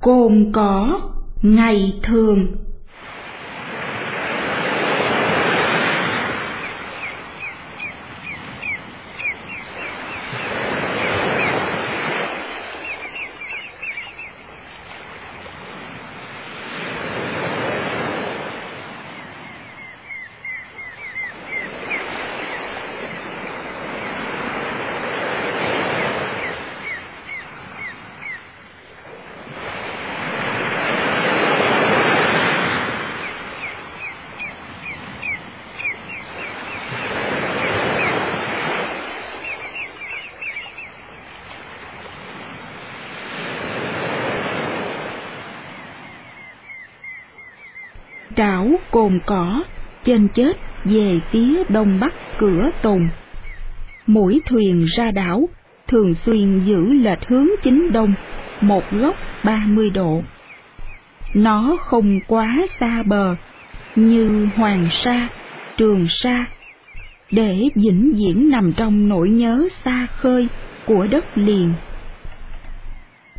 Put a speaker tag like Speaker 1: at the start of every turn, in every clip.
Speaker 1: Cồn cỏ ngày thường. Cồn cỏ, trên chết về phía đông bắc cửa tùng. Mỗi thuyền ra đảo, thường xuyên giữ lệch hướng chính đông, một góc ba mươi độ. Nó không quá xa bờ, như hoàng sa, trường sa. Để vĩnh viễn nằm trong nỗi nhớ xa khơi của đất liền.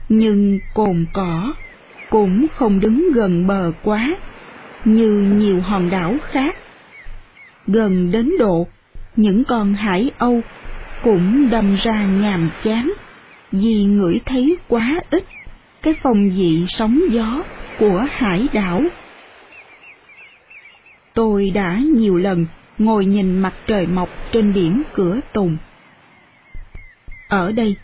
Speaker 1: Nhưng cồn cỏ cũng không đứng gần bờ quá như nhiều hòn đảo khác. Gần đến độ, những con hải âu cũng đâm ra nhàm chán vì ngửi thấy quá ít cái phong vị sóng gió của hải đảo. Tôi đã nhiều lần ngồi nhìn mặt trời mọc trên biển cửa Tùng. Ở đây,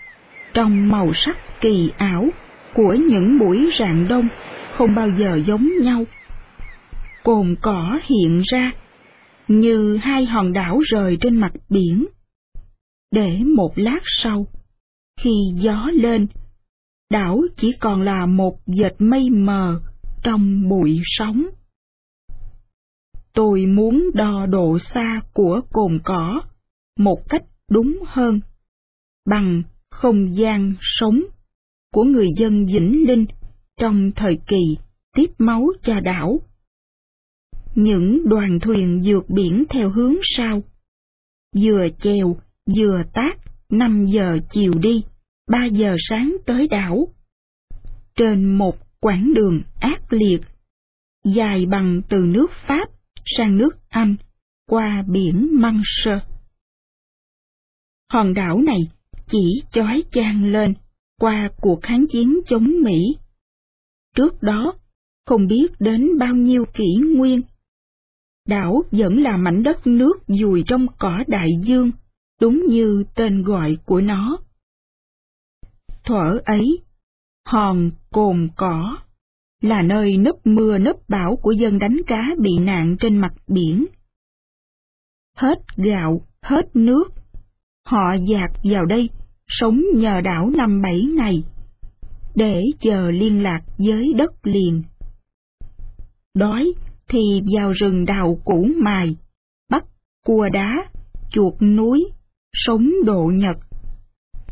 Speaker 1: trong màu sắc kỳ ảo của những buổi rạng đông không bao giờ giống nhau cồn cỏ hiện ra như hai hòn đảo rời trên mặt biển. Để một lát sau, khi gió lên, đảo chỉ còn là một vệt mây mờ trong bụi sóng. Tôi muốn đo độ xa của cồn cỏ một cách đúng hơn, bằng không gian sống của người dân Vĩnh Linh trong thời kỳ tiếp máu cho đảo những đoàn thuyền vượt biển theo hướng sau. Vừa chèo, vừa tác, 5 giờ chiều đi, 3 giờ sáng tới đảo. Trên một quãng đường ác liệt, dài bằng từ nước Pháp sang nước Anh, qua biển Manche. Hòn đảo này chỉ chói chang lên qua cuộc kháng chiến chống Mỹ. Trước đó, không biết đến bao nhiêu kỷ nguyên đảo vẫn là mảnh đất nước dùi trong cỏ đại dương, đúng như tên gọi của nó. Thuở ấy, hòn cồn cỏ là nơi nấp mưa nấp bão của dân đánh cá bị nạn trên mặt biển. Hết gạo, hết nước, họ dạt vào đây, sống nhờ đảo năm bảy ngày, để chờ liên lạc với đất liền. Đói thì vào rừng đào củ mài, bắt cua đá, chuột núi, sống độ nhật,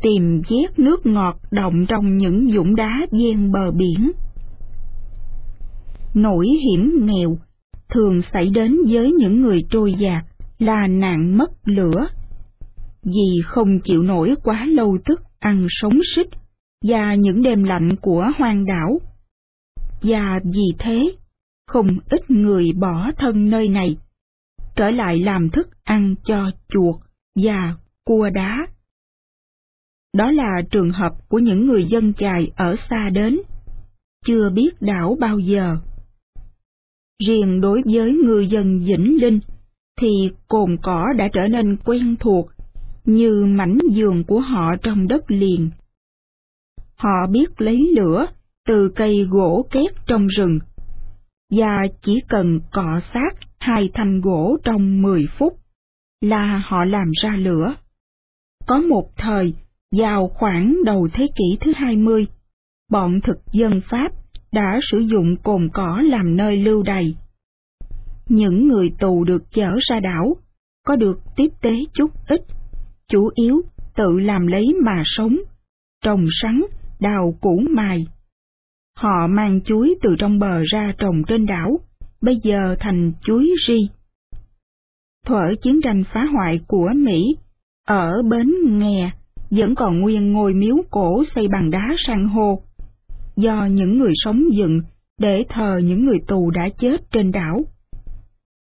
Speaker 1: tìm vét nước ngọt động trong những dũng đá ven bờ biển. Nỗi hiểm nghèo thường xảy đến với những người trôi dạt là nạn mất lửa, vì không chịu nổi quá lâu thức ăn sống xích và những đêm lạnh của hoang đảo. Và vì thế, không ít người bỏ thân nơi này, trở lại làm thức ăn cho chuột và cua đá. Đó là trường hợp của những người dân chài ở xa đến, chưa biết đảo bao giờ. Riêng đối với người dân Vĩnh Linh, thì cồn cỏ đã trở nên quen thuộc, như mảnh giường của họ trong đất liền. Họ biết lấy lửa từ cây gỗ két trong rừng và chỉ cần cọ sát hai thanh gỗ trong 10 phút là họ làm ra lửa. Có một thời, vào khoảng đầu thế kỷ thứ 20, bọn thực dân Pháp đã sử dụng cồn cỏ làm nơi lưu đày. Những người tù được chở ra đảo, có được tiếp tế chút ít, chủ yếu tự làm lấy mà sống, trồng sắn, đào củ mài, Họ mang chuối từ trong bờ ra trồng trên đảo, bây giờ thành chuối ri. Thuở chiến tranh phá hoại của Mỹ, ở bến nghè vẫn còn nguyên ngôi miếu cổ xây bằng đá san hô. do những người sống dựng để thờ những người tù đã chết trên đảo.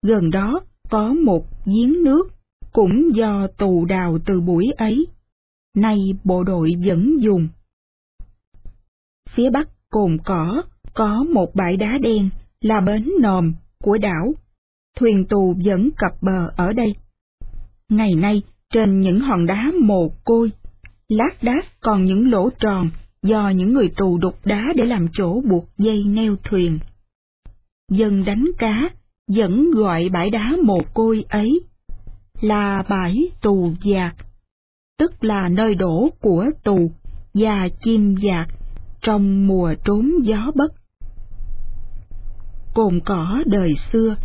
Speaker 1: Gần đó có một giếng nước cũng do tù đào từ buổi ấy, nay bộ đội vẫn dùng. Phía bắc cồn cỏ có một bãi đá đen là bến nòm của đảo, thuyền tù vẫn cập bờ ở đây. Ngày nay, trên những hòn đá mồ côi, lát đác còn những lỗ tròn do những người tù đục đá để làm chỗ buộc dây neo thuyền. Dân đánh cá vẫn gọi bãi đá mồ côi ấy là bãi tù giạc, tức là nơi đổ của tù và chim giạc trong mùa trốn gió bất. Cồn cỏ đời xưa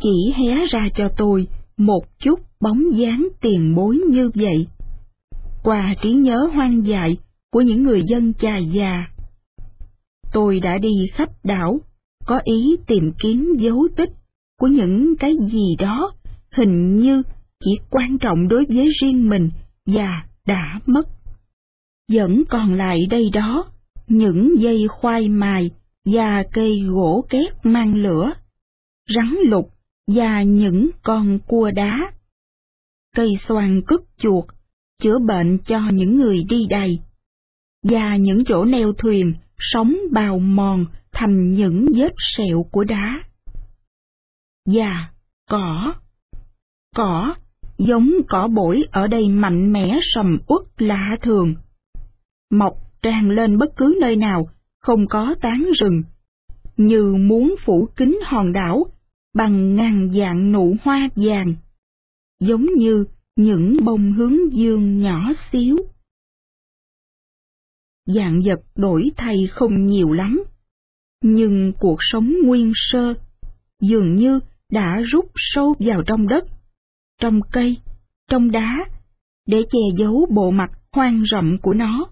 Speaker 1: chỉ hé ra cho tôi một chút bóng dáng tiền bối như vậy. Qua trí nhớ hoang dại của những người dân chài già. Tôi đã đi khắp đảo, có ý tìm kiếm dấu tích của những cái gì đó hình như chỉ quan trọng đối với riêng mình và đã mất. Vẫn còn lại đây đó, những dây khoai mài và cây gỗ két mang lửa, rắn lục và những con cua đá. Cây xoan cất chuột, chữa bệnh cho những người đi đầy, và những chỗ neo thuyền sống bào mòn thành những vết sẹo của đá. Và cỏ, cỏ giống cỏ bổi ở đây mạnh mẽ sầm uất lạ thường. Mọc tràn lên bất cứ nơi nào, không có tán rừng, như muốn phủ kín hòn đảo bằng ngàn dạng nụ hoa vàng, giống như những bông hướng dương nhỏ xíu. Dạng vật đổi thay không nhiều lắm, nhưng cuộc sống nguyên sơ dường như đã rút sâu vào trong đất, trong cây, trong đá, để che giấu bộ mặt hoang rộng của nó.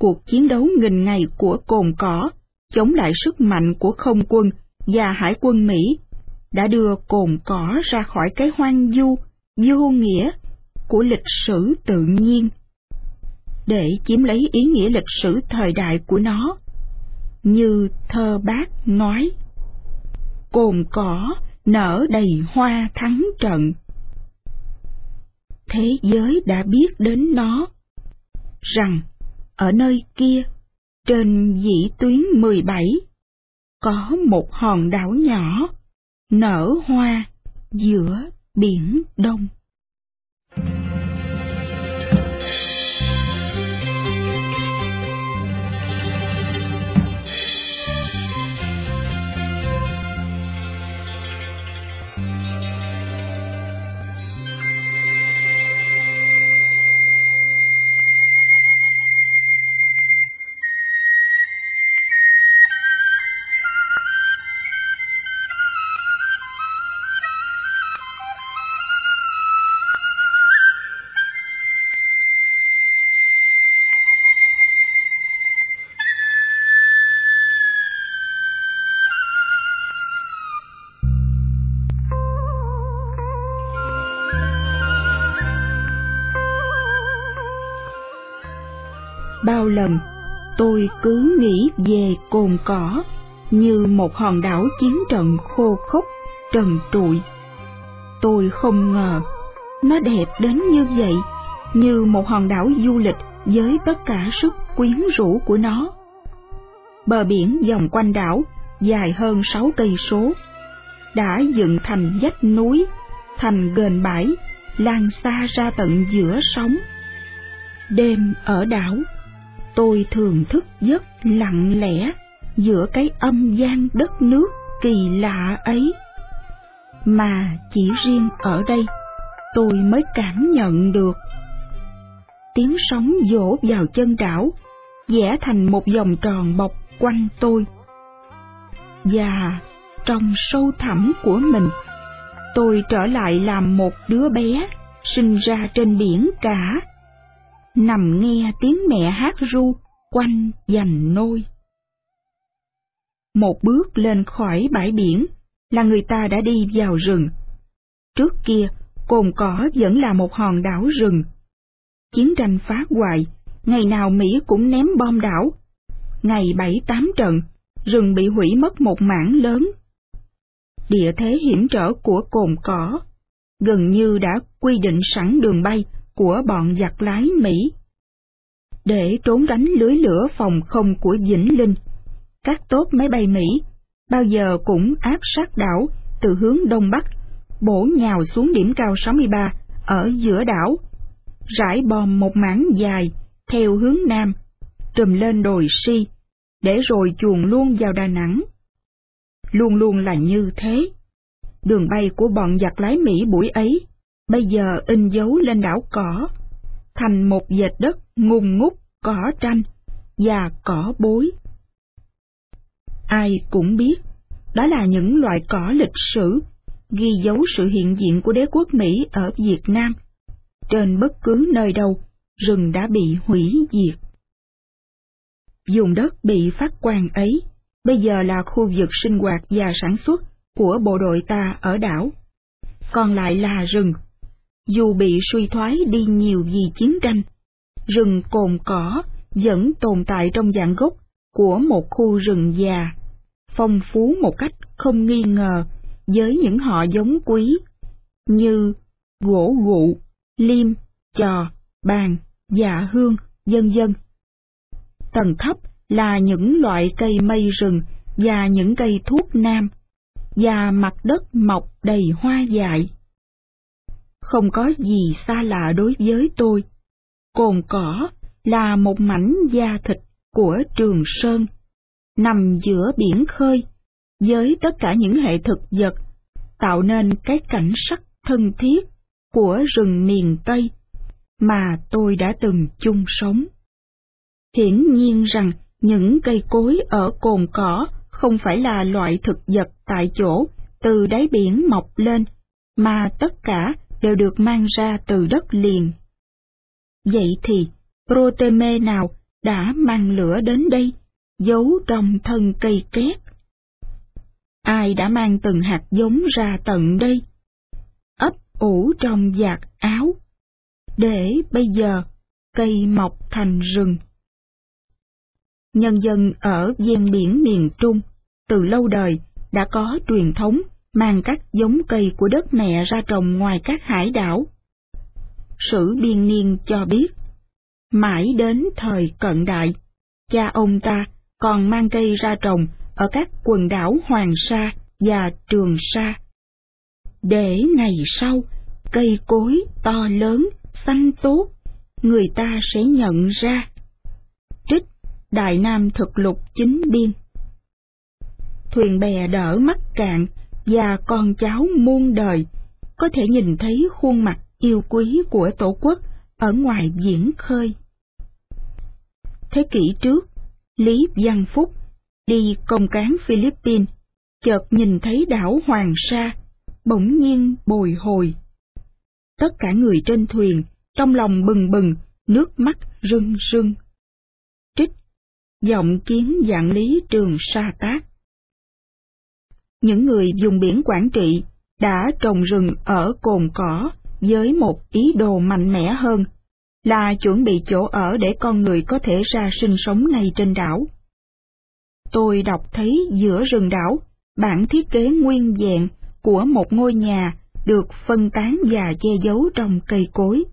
Speaker 1: Cuộc chiến đấu nghìn ngày của cồn cỏ chống lại sức mạnh của không quân và hải quân Mỹ đã đưa cồn cỏ ra khỏi cái hoang du, vô nghĩa của lịch sử tự nhiên, để chiếm lấy ý nghĩa lịch sử thời đại của nó, như thơ bác nói. Cồn cỏ nở đầy hoa thắng trận. Thế giới đã biết đến nó, rằng ở nơi kia, trên dĩ tuyến 17, có một hòn đảo nhỏ, nở hoa giữa biển Đông. Bao lần tôi cứ nghĩ về cồn cỏ như một hòn đảo chiến trận khô khốc, trần trụi. Tôi không ngờ nó đẹp đến như vậy, như một hòn đảo du lịch với tất cả sức quyến rũ của nó. Bờ biển vòng quanh đảo, dài hơn sáu cây số, đã dựng thành vách núi, thành gền bãi, lan xa ra tận giữa sóng. Đêm ở đảo tôi thường thức giấc lặng lẽ giữa cái âm gian đất nước kỳ lạ ấy. Mà chỉ riêng ở đây, tôi mới cảm nhận được. Tiếng sóng vỗ vào chân đảo, vẽ thành một vòng tròn bọc quanh tôi. Và trong sâu thẳm của mình, tôi trở lại làm một đứa bé sinh ra trên biển cả nằm nghe tiếng mẹ hát ru quanh dành nôi. Một bước lên khỏi bãi biển là người ta đã đi vào rừng. Trước kia, cồn cỏ vẫn là một hòn đảo rừng. Chiến tranh phá hoại, ngày nào Mỹ cũng ném bom đảo. ngày bảy tám trận, rừng bị hủy mất một mảng lớn. Địa thế hiểm trở của cồn cỏ gần như đã quy định sẵn đường bay của bọn giặc lái Mỹ. Để trốn đánh lưới lửa phòng không của Vĩnh Linh, các tốt máy bay Mỹ bao giờ cũng áp sát đảo từ hướng đông bắc, bổ nhào xuống điểm cao 63 ở giữa đảo, rải bom một mảng dài theo hướng nam, trùm lên đồi si, để rồi chuồn luôn vào Đà Nẵng. Luôn luôn là như thế. Đường bay của bọn giặc lái Mỹ buổi ấy, bây giờ in dấu lên đảo cỏ, thành một dệt đất ngùng ngút cỏ tranh và cỏ bối. Ai cũng biết, đó là những loại cỏ lịch sử, ghi dấu sự hiện diện của đế quốc Mỹ ở Việt Nam. Trên bất cứ nơi đâu, rừng đã bị hủy diệt. Dùng đất bị phát quang ấy, bây giờ là khu vực sinh hoạt và sản xuất của bộ đội ta ở đảo. Còn lại là rừng. Dù bị suy thoái đi nhiều vì chiến tranh, rừng cồn cỏ vẫn tồn tại trong dạng gốc của một khu rừng già, phong phú một cách không nghi ngờ với những họ giống quý như gỗ gụ, liêm, trò, bàn, dạ hương, dân dân. Tầng thấp là những loại cây mây rừng và những cây thuốc nam, và mặt đất mọc đầy hoa dại. Không có gì xa lạ đối với tôi. Cồn cỏ là một mảnh da thịt của Trường Sơn, nằm giữa biển khơi, với tất cả những hệ thực vật, tạo nên cái cảnh sắc thân thiết của rừng miền Tây mà tôi đã từng chung sống. Hiển nhiên rằng những cây cối ở cồn cỏ không phải là loại thực vật tại chỗ từ đáy biển mọc lên, mà tất cả đều được mang ra từ đất liền. Vậy thì, Proteme nào đã mang lửa đến đây, giấu trong thân cây két? Ai đã mang từng hạt giống ra tận đây? Ấp ủ trong giạc áo, để bây giờ cây mọc thành rừng. Nhân dân ở ven biển miền Trung từ lâu đời đã có truyền thống mang các giống cây của đất mẹ ra trồng ngoài các hải đảo. Sử biên niên cho biết, mãi đến thời cận đại, cha ông ta còn mang cây ra trồng ở các quần đảo Hoàng Sa và Trường Sa. Để ngày sau, cây cối to lớn, xanh tốt, người ta sẽ nhận ra. Trích Đại Nam thực lục chính biên Thuyền bè đỡ mắc cạn và con cháu muôn đời có thể nhìn thấy khuôn mặt yêu quý của tổ quốc ở ngoài diễn khơi. Thế kỷ trước, Lý Văn Phúc đi công cán Philippines, chợt nhìn thấy đảo Hoàng Sa, bỗng nhiên bồi hồi. Tất cả người trên thuyền, trong lòng bừng bừng, nước mắt rưng rưng. Trích, giọng kiến dạng lý trường sa tác. Những người dùng biển quản Trị đã trồng rừng ở cồn cỏ với một ý đồ mạnh mẽ hơn là chuẩn bị chỗ ở để con người có thể ra sinh sống ngay trên đảo. Tôi đọc thấy giữa rừng đảo, bản thiết kế nguyên vẹn của một ngôi nhà được phân tán và che giấu trong cây cối.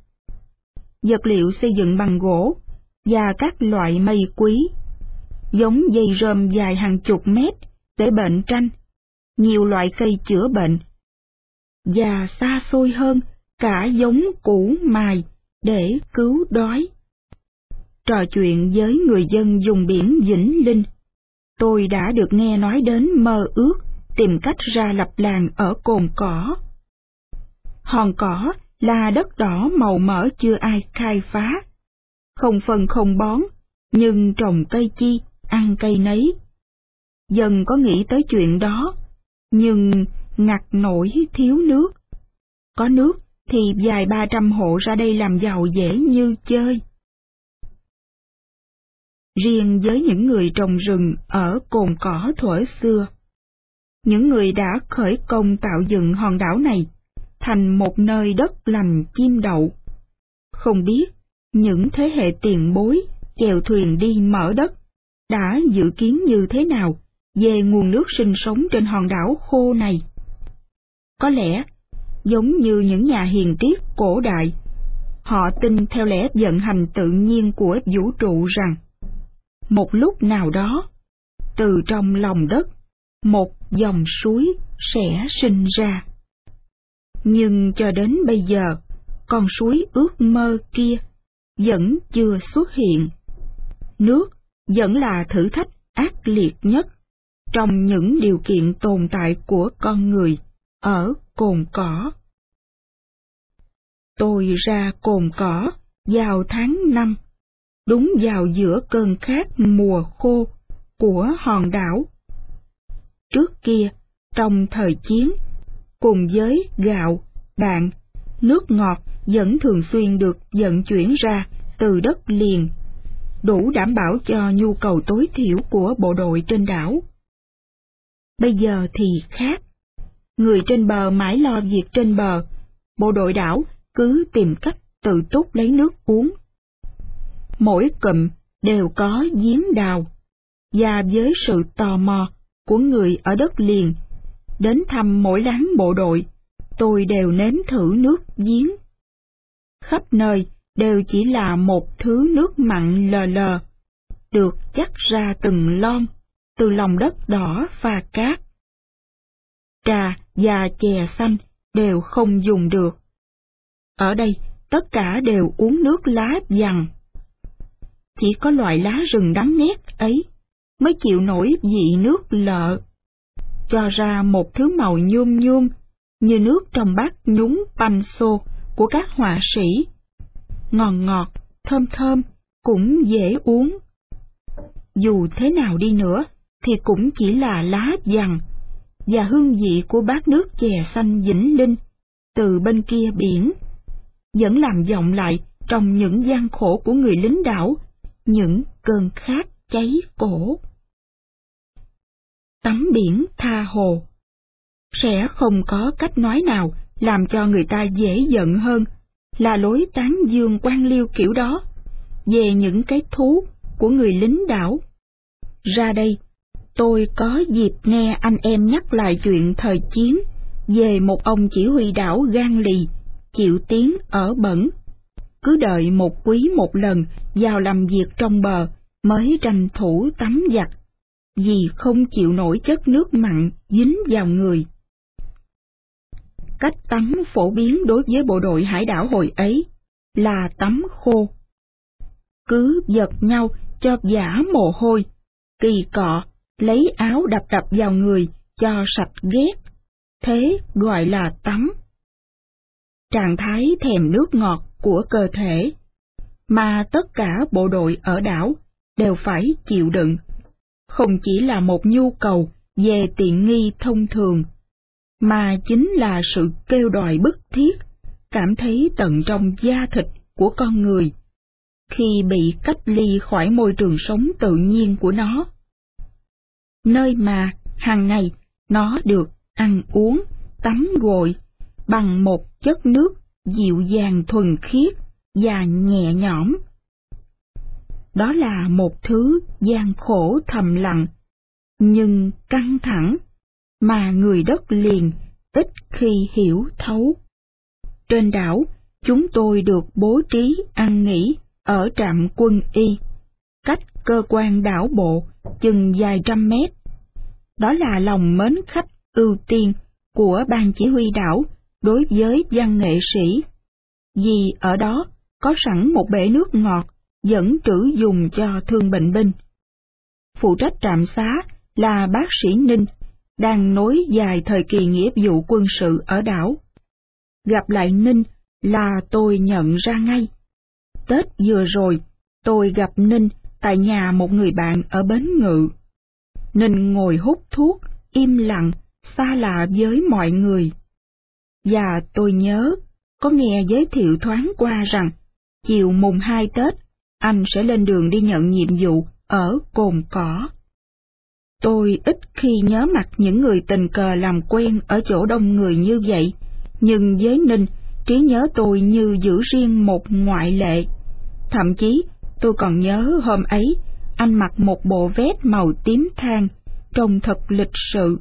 Speaker 1: Vật liệu xây dựng bằng gỗ và các loại mây quý, giống dây rơm dài hàng chục mét để bệnh tranh, nhiều loại cây chữa bệnh, và xa xôi hơn cả giống củ mài để cứu đói. Trò chuyện với người dân dùng biển Vĩnh Linh, tôi đã được nghe nói đến mơ ước tìm cách ra lập làng ở cồn cỏ. Hòn cỏ là đất đỏ màu mỡ chưa ai khai phá, không phân không bón, nhưng trồng cây chi, ăn cây nấy. Dần có nghĩ tới chuyện đó, nhưng ngặt nổi thiếu nước. Có nước thì vài ba trăm hộ ra đây làm giàu dễ như chơi. Riêng với những người trồng rừng ở cồn cỏ thuở xưa, những người đã khởi công tạo dựng hòn đảo này thành một nơi đất lành chim đậu. Không biết những thế hệ tiền bối chèo thuyền đi mở đất đã dự kiến như thế nào về nguồn nước sinh sống trên hòn đảo khô này. Có lẽ, giống như những nhà hiền triết cổ đại, họ tin theo lẽ vận hành tự nhiên của vũ trụ rằng, một lúc nào đó, từ trong lòng đất, một dòng suối sẽ sinh ra. Nhưng cho đến bây giờ, con suối ước mơ kia vẫn chưa xuất hiện. Nước vẫn là thử thách ác liệt nhất trong những điều kiện tồn tại của con người ở cồn cỏ. Tôi ra cồn cỏ vào tháng năm, đúng vào giữa cơn khát mùa khô của hòn đảo. Trước kia, trong thời chiến, cùng với gạo, đạn, nước ngọt vẫn thường xuyên được vận chuyển ra từ đất liền, đủ đảm bảo cho nhu cầu tối thiểu của bộ đội trên đảo. Bây giờ thì khác. Người trên bờ mãi lo việc trên bờ, bộ đội đảo cứ tìm cách tự túc lấy nước uống. Mỗi cụm đều có giếng đào, và với sự tò mò của người ở đất liền, đến thăm mỗi láng bộ đội, tôi đều nếm thử nước giếng. Khắp nơi đều chỉ là một thứ nước mặn lờ lờ, được chắc ra từng lon, từ lòng đất đỏ và cát. Trà và chè xanh đều không dùng được. Ở đây, tất cả đều uống nước lá dằn. Chỉ có loại lá rừng đắng nét ấy mới chịu nổi vị nước lợ, cho ra một thứ màu nhôm nhôm như nước trong bát nhúng panso của các họa sĩ. Ngọt ngọt, thơm thơm, cũng dễ uống. Dù thế nào đi nữa, thì cũng chỉ là lá dằn, và hương vị của bát nước chè xanh vĩnh linh, từ bên kia biển, vẫn làm vọng lại trong những gian khổ của người lính đảo, những cơn khát cháy cổ. Tắm biển tha hồ Sẽ không có cách nói nào làm cho người ta dễ giận hơn là lối tán dương quan liêu kiểu đó về những cái thú của người lính đảo. Ra đây, tôi có dịp nghe anh em nhắc lại chuyện thời chiến về một ông chỉ huy đảo gan lì, chịu tiếng ở bẩn. Cứ đợi một quý một lần vào làm việc trong bờ mới tranh thủ tắm giặt, vì không chịu nổi chất nước mặn dính vào người. Cách tắm phổ biến đối với bộ đội hải đảo hồi ấy là tắm khô. Cứ giật nhau cho giả mồ hôi, kỳ cọ, lấy áo đập đập vào người cho sạch ghét, thế gọi là tắm. Trạng thái thèm nước ngọt của cơ thể, mà tất cả bộ đội ở đảo đều phải chịu đựng, không chỉ là một nhu cầu về tiện nghi thông thường, mà chính là sự kêu đòi bức thiết, cảm thấy tận trong da thịt của con người, khi bị cách ly khỏi môi trường sống tự nhiên của nó. Nơi mà, hàng ngày, nó được ăn uống, tắm gội, bằng một chất nước dịu dàng thuần khiết và nhẹ nhõm. Đó là một thứ gian khổ thầm lặng, nhưng căng thẳng, mà người đất liền ít khi hiểu thấu. Trên đảo, chúng tôi được bố trí ăn nghỉ ở trạm quân y, cách cơ quan đảo bộ chừng vài trăm mét. Đó là lòng mến khách ưu tiên của ban chỉ huy đảo đối với văn nghệ sĩ, vì ở đó có sẵn một bể nước ngọt dẫn trữ dùng cho thương bệnh binh. Phụ trách trạm xá là bác sĩ Ninh, đang nối dài thời kỳ nghĩa vụ quân sự ở đảo. Gặp lại Ninh là tôi nhận ra ngay. Tết vừa rồi, tôi gặp Ninh tại nhà một người bạn ở Bến Ngự. Ninh ngồi hút thuốc, im lặng, xa lạ với mọi người. Và tôi nhớ, có nghe giới thiệu thoáng qua rằng, chiều mùng hai Tết, anh sẽ lên đường đi nhận nhiệm vụ ở Cồn Cỏ. Tôi ít khi nhớ mặt những người tình cờ làm quen ở chỗ đông người như vậy, nhưng với Ninh, trí nhớ tôi như giữ riêng một ngoại lệ. Thậm chí, tôi còn nhớ hôm ấy, anh mặc một bộ vest màu tím than, trông thật lịch sự.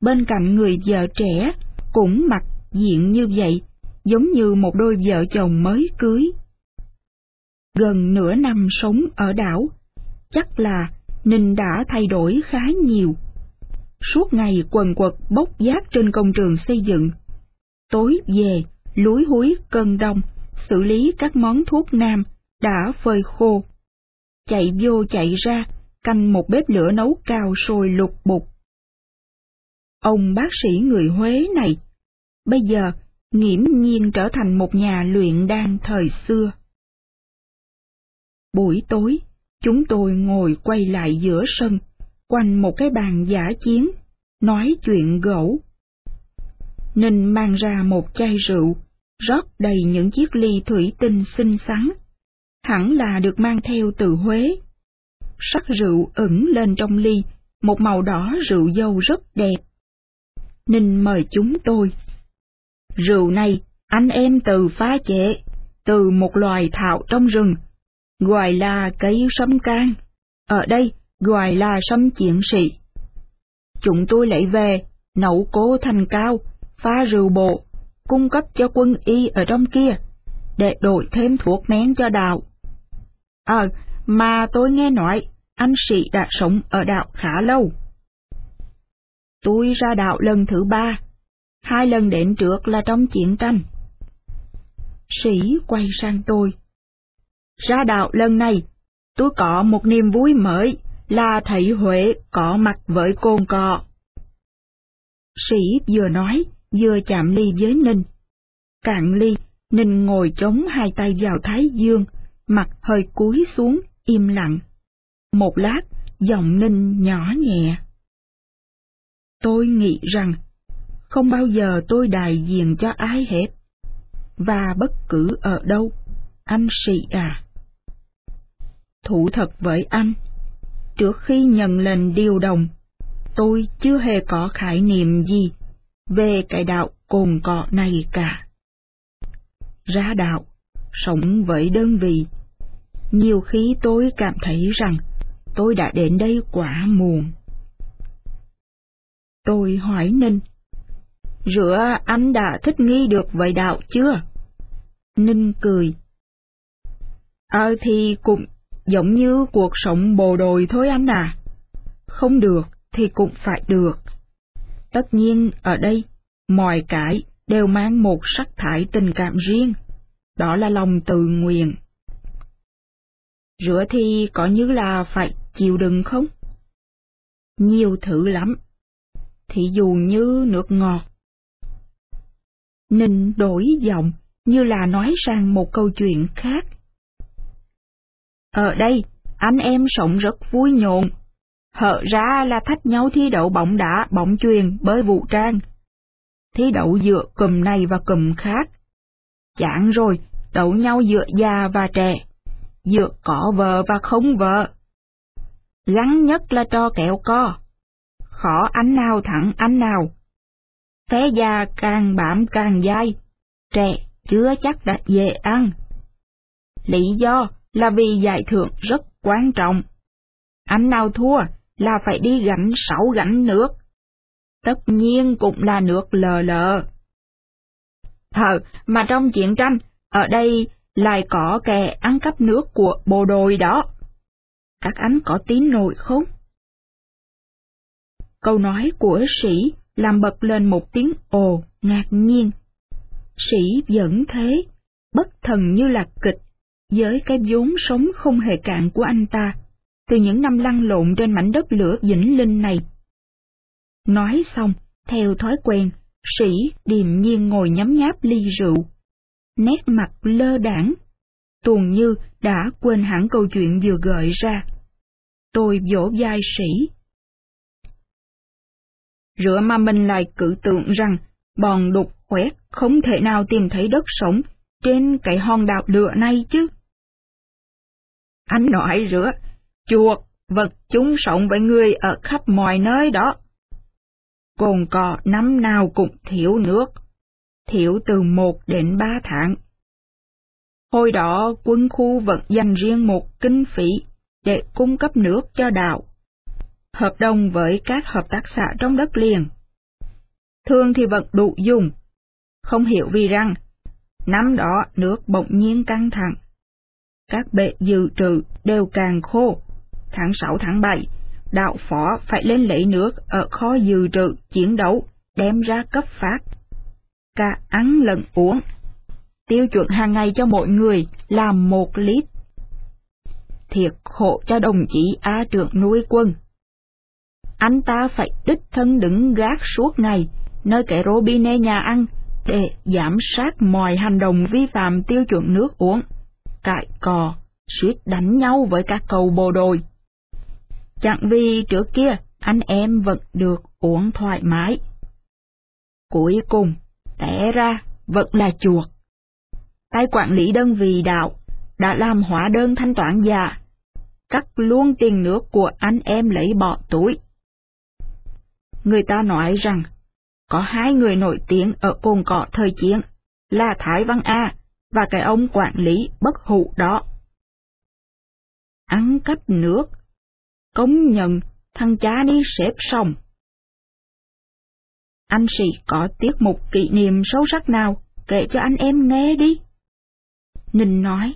Speaker 1: Bên cạnh người vợ trẻ cũng mặc diện như vậy, giống như một đôi vợ chồng mới cưới. Gần nửa năm sống ở đảo, chắc là Ninh đã thay đổi khá nhiều. Suốt ngày quần quật bốc giác trên công trường xây dựng. Tối về, lúi húi cơn đông, xử lý các món thuốc nam đã phơi khô. Chạy vô chạy ra, canh một bếp lửa nấu cao sôi lục bục. Ông bác sĩ người Huế này, bây giờ nghiễm nhiên trở thành một nhà luyện đan thời xưa. Buổi tối, chúng tôi ngồi quay lại giữa sân, quanh một cái bàn giả chiến, nói chuyện gỗ. Ninh mang ra một chai rượu, rót đầy những chiếc ly thủy tinh xinh xắn, hẳn là được mang theo từ Huế. Sắc rượu ẩn lên trong ly, một màu đỏ rượu dâu rất đẹp. Ninh mời chúng tôi. Rượu này, anh em từ phá chế, từ một loài thảo trong rừng, gọi là cây sâm can, ở đây gọi là sâm chiến sĩ. Chúng tôi lại về, nấu cố thành cao, pha rượu bộ, cung cấp cho quân y ở trong kia, để đổi thêm thuốc mén cho đạo. Ờ, mà tôi nghe nói, anh sĩ đã sống ở đạo khá lâu. Tôi ra đạo lần thứ ba, hai lần đến trước là trong chiến tranh. Sĩ quay sang tôi. Ra đạo lần này, tôi có một niềm vui mới là thấy Huệ có mặt với côn cọ. Sĩ vừa nói, vừa chạm ly với Ninh. Cạn ly, Ninh ngồi chống hai tay vào thái dương, mặt hơi cúi xuống, im lặng. Một lát, giọng Ninh nhỏ nhẹ. Tôi nghĩ rằng, không bao giờ tôi đại diện cho ai hết, và bất cứ ở đâu, anh sĩ à. Thủ thật với anh, trước khi nhận lệnh điều động, tôi chưa hề có khái niệm gì về cái đạo cồn cọ này cả. Ra đạo, sống với đơn vị, nhiều khi tôi cảm thấy rằng tôi đã đến đây quá muộn. Tôi hỏi Ninh, rửa anh đã thích nghi được với đạo chưa? Ninh cười. Ờ thì cũng giống như cuộc sống bồ đồi thôi anh à. Không được thì cũng phải được. Tất nhiên ở đây, mọi cái đều mang một sắc thải tình cảm riêng, đó là lòng tự nguyện. Rửa thì có như là phải chịu đựng không? Nhiều thứ lắm, thì dù như nước ngọt. Ninh đổi giọng như là nói sang một câu chuyện khác. Ở đây, anh em sống rất vui nhộn. Hở ra là thách nhau thi đậu bóng đá, bóng chuyền, bơi vũ trang. Thi đậu giữa cùm này và cùm khác. Chán rồi, đậu nhau giữa già và trẻ, giữa có vợ và không vợ. Gắn nhất là cho kẹo co. Khó ánh nào thẳng ánh nào. Phé già càng bạm càng dai, trẻ chưa chắc đã dễ ăn. Lý do là vì giải thưởng rất quan trọng. Anh nào thua là phải đi gánh sáu gánh nước. Tất nhiên cũng là nước lờ lờ. Ờ, mà trong chiến tranh, ở đây lại có kẻ ăn cắp nước của bộ đội đó. Các anh có tín nổi không? Câu nói của sĩ làm bật lên một tiếng ồ ngạc nhiên. Sĩ vẫn thế, bất thần như là kịch với cái vốn sống không hề cạn của anh ta, từ những năm lăn lộn trên mảnh đất lửa vĩnh linh này. Nói xong, theo thói quen, sĩ điềm nhiên ngồi nhấm nháp ly rượu. Nét mặt lơ đảng, tuồn như đã quên hẳn câu chuyện vừa gợi ra. Tôi vỗ vai sĩ. Rửa mà mình lại cử tượng rằng, bòn đục khoét không thể nào tìm thấy đất sống trên cái hòn đảo lửa này chứ. Anh nói rửa, chuột, vật chúng sống với người ở khắp mọi nơi đó. Cồn cò năm nào cũng thiếu nước, thiểu từ một đến ba tháng. Hồi đó quân khu vẫn dành riêng một kinh phí để cung cấp nước cho đảo, Hợp đồng với các hợp tác xã trong đất liền. Thường thì vẫn đủ dùng. Không hiểu vì rằng, năm đó nước bỗng nhiên căng thẳng. Các bệ dự trữ đều càng khô. Tháng 6 tháng 7, đạo phó phải lên lấy nước ở kho dự trữ chiến đấu, đem ra cấp phát. Cả ăn lẫn uống. Tiêu chuẩn hàng ngày cho mỗi người là một lít. Thiệt khổ cho đồng chí A trưởng nuôi quân. Anh ta phải đích thân đứng gác suốt ngày, nơi cái robinet nhà ăn, để giám sát mọi hành động vi phạm tiêu chuẩn nước uống, cãi cò, suýt đánh nhau với các cầu bộ đội. Chẳng vì trước kia anh em vẫn được uống thoải mái. Cuối cùng, tẻ ra vẫn là chuột. Tay quản lý đơn vị đạo đã làm hóa đơn thanh toán giả, cắt luôn tiền nước của anh em lấy bỏ túi. Người ta nói rằng, có hai người nổi tiếng ở cồn cỏ thời chiến, là Thái Văn A và cái ông quản lý bất hủ đó. Ăn cắp nước, công nhận thằng cha đi xếp xong. Anh sĩ có tiết mục kỷ niệm sâu sắc nào, kể cho anh em nghe đi. Ninh nói.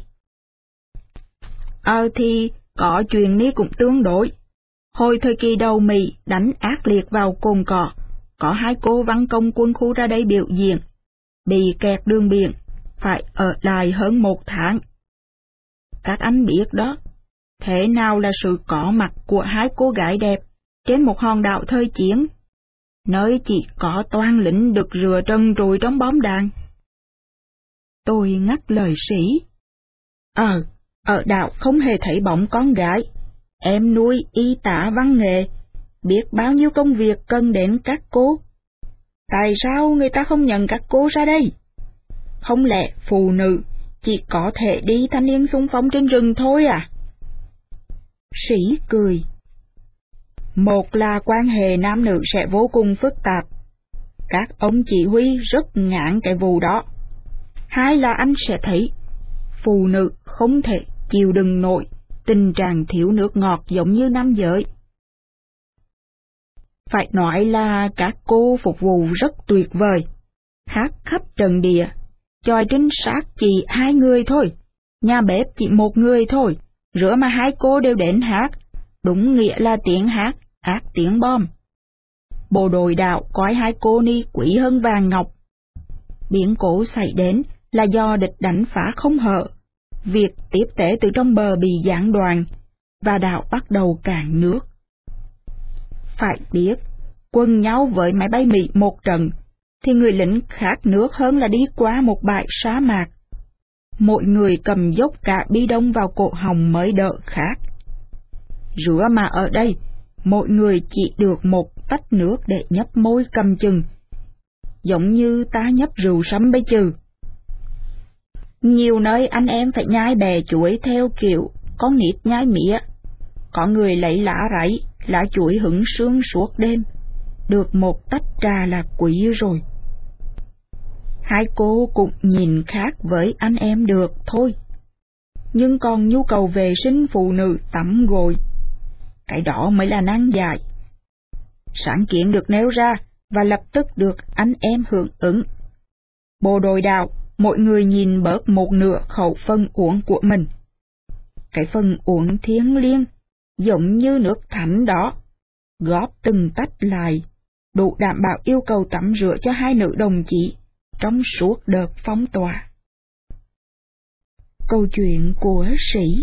Speaker 1: Ờ thì có chuyện ní cũng tương đối. Hồi thời kỳ đầu Mỹ đánh ác liệt vào cồn cỏ, có hai cô văn công quân khu ra đây biểu diễn, bị kẹt đường biển, phải ở lại hơn một tháng. Các anh biết đó, thế nào là sự có mặt của hai cô gái đẹp trên một hòn đảo thời chiến, nơi chỉ có toan lĩnh được rửa trân trùi trong bóng đàn. Tôi ngắt lời sĩ. Ờ, ở đạo không hề thấy bóng con gái. Em nuôi y tả văn nghệ, biết bao nhiêu công việc cần đến các cô. Tại sao người ta không nhận các cô ra đây? Không lẽ phụ nữ chỉ có thể đi thanh niên xung phong trên rừng thôi à? Sĩ cười. Một là quan hệ nam nữ sẽ vô cùng phức tạp. Các ông chỉ huy rất ngạn cái vụ đó. Hai là anh sẽ thấy, phụ nữ không thể chịu đựng nổi tình trạng thiếu nước ngọt giống như nam giới. Phải nói là các cô phục vụ rất tuyệt vời, hát khắp trần địa, chòi trinh sát chỉ hai người thôi, nhà bếp chỉ một người thôi, rửa mà hai cô đều đến hát, đúng nghĩa là tiếng hát, ác tiếng bom. Bộ đội đạo coi hai cô ni quỷ hơn vàng ngọc. Biển cổ xảy đến là do địch đánh phá không hở, việc tiếp tế từ trong bờ bị gián đoạn, và đạo bắt đầu cạn nước. Phải biết, quân nhau với máy bay Mỹ một trận, thì người lính khát nước hơn là đi qua một bãi sa mạc. Mỗi người cầm dốc cả bi đông vào cổ hồng mới đỡ khát. Rửa mà ở đây, mỗi người chỉ được một tách nước để nhấp môi cầm chừng, giống như ta nhấp rượu sắm bây chừ. Nhiều nơi anh em phải nhai bè chuỗi theo kiểu có nít nhai mía. Có người lấy lá rẫy, lá chuỗi hứng sương suốt đêm. Được một tách trà là quỷ rồi. Hai cô cũng nhìn khác với anh em được thôi. Nhưng còn nhu cầu vệ sinh phụ nữ tắm gội. Cái đó mới là năng dài. Sáng kiến được nêu ra và lập tức được anh em hưởng ứng. Bộ đội đào, mỗi người nhìn bớt một nửa khẩu phân uống của mình. Cái phần uống thiêng liêng, giống như nước thánh đó, góp từng tách lại, đủ đảm bảo yêu cầu tắm rửa cho hai nữ đồng chí trong suốt đợt phóng tòa. Câu chuyện của sĩ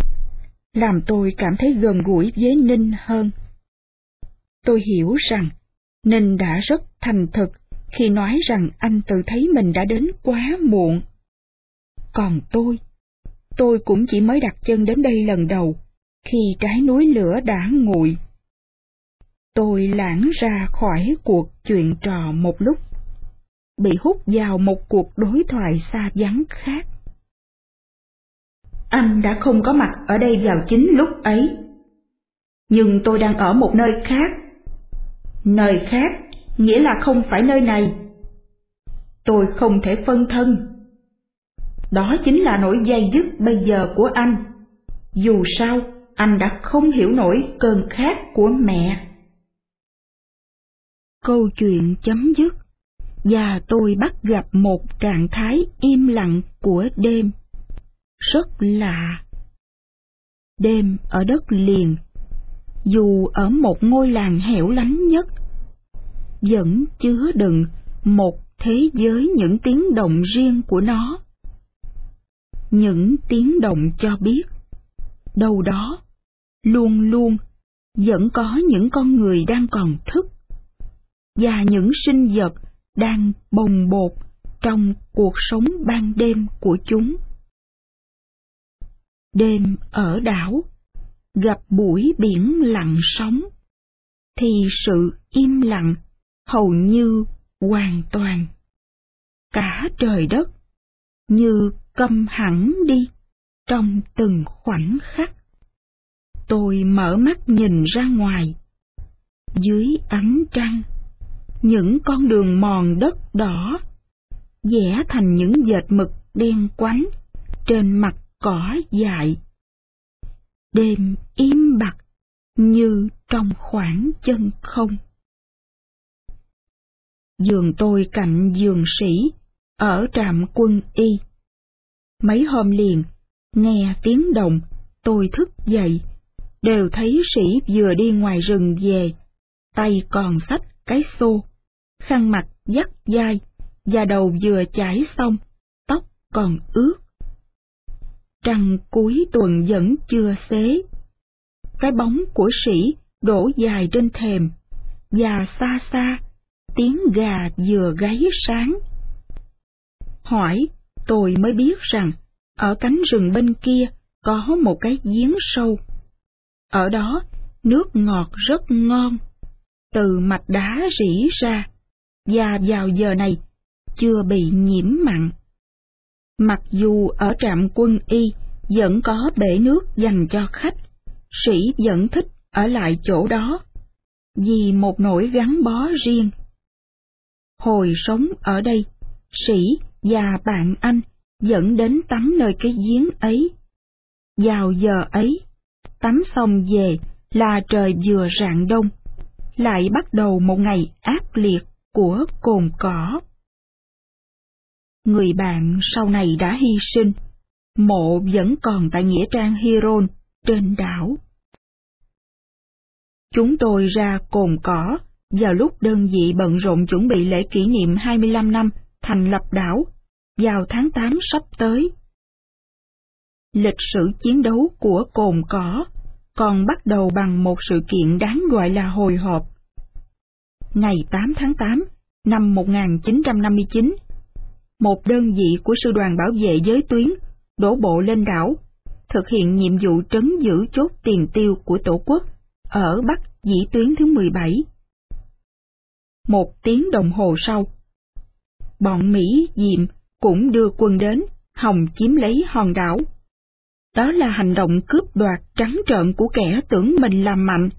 Speaker 1: làm tôi cảm thấy gần gũi với Ninh hơn. Tôi hiểu rằng Ninh đã rất thành thực khi nói rằng anh tự thấy mình đã đến quá muộn. Còn tôi, tôi cũng chỉ mới đặt chân đến đây lần đầu, khi trái núi lửa đã nguội. Tôi lãng ra khỏi cuộc chuyện trò một lúc, bị hút vào một cuộc đối thoại xa vắng khác. Anh đã không có mặt ở đây vào chính lúc ấy. Nhưng tôi đang ở một nơi khác. Nơi khác nghĩa là không phải nơi này. Tôi không thể phân thân. Đó chính là nỗi dây dứt bây giờ của anh. Dù sao, anh đã không hiểu nổi cơn khát của mẹ. Câu chuyện chấm dứt, và tôi bắt gặp một trạng thái im lặng của đêm. Rất lạ. Đêm ở đất liền, dù ở một ngôi làng hẻo lánh nhất, vẫn chứa đựng một thế giới những tiếng động riêng của nó. Những tiếng động cho biết, đâu đó, luôn luôn, vẫn có những con người đang còn thức, và những sinh vật đang bồng bột trong cuộc sống ban đêm của chúng. Đêm ở đảo, gặp buổi biển lặng sóng, thì sự im lặng hầu như hoàn toàn. Cả trời đất như câm hẳn đi trong từng khoảnh khắc. Tôi mở mắt nhìn ra ngoài. Dưới ánh trăng, những con đường mòn đất đỏ, vẽ thành những dệt mực đen quánh trên mặt cỏ dại. Đêm im bặt như trong khoảng chân không. Giường tôi cạnh giường sĩ, ở trạm quân y. Mấy hôm liền, nghe tiếng động, tôi thức dậy, đều thấy sĩ vừa đi ngoài rừng về, tay còn sách cái xô, khăn mặt dắt dai, và đầu vừa chải xong, tóc còn ướt. Trăng cuối tuần vẫn chưa xế. Cái bóng của sĩ đổ dài trên thềm, và xa xa, tiếng gà vừa gáy sáng. Hỏi, tôi mới biết rằng, ở cánh rừng bên kia có một cái giếng sâu. Ở đó, nước ngọt rất ngon, từ mạch đá rỉ ra, và vào giờ này chưa bị nhiễm mặn. Mặc dù ở trạm quân y vẫn có bể nước dành cho khách, sĩ vẫn thích ở lại chỗ đó, vì một nỗi gắn bó riêng. Hồi sống ở đây, sĩ và bạn anh dẫn đến tắm nơi cái giếng ấy. Vào giờ ấy, tắm xong về là trời vừa rạng đông, lại bắt đầu một ngày ác liệt của cồn cỏ. Người bạn sau này đã hy sinh, mộ vẫn còn tại Nghĩa Trang Hiron trên đảo. Chúng tôi ra cồn cỏ vào lúc đơn vị bận rộn chuẩn bị lễ kỷ niệm 25 năm thành lập đảo vào tháng 8 sắp tới. Lịch sử chiến đấu của cồn cỏ còn bắt đầu bằng một sự kiện đáng gọi là hồi hộp. Ngày 8 tháng 8 năm 1959, một đơn vị của sư đoàn bảo vệ giới tuyến đổ bộ lên đảo, thực hiện nhiệm vụ trấn giữ chốt tiền tiêu của Tổ quốc ở Bắc Dĩ tuyến thứ 17. Một tiếng đồng hồ sau, bọn Mỹ Diệm cũng đưa quân đến, hòng chiếm lấy hòn đảo. Đó là hành động cướp đoạt trắng trợn của kẻ tưởng mình làm mạnh,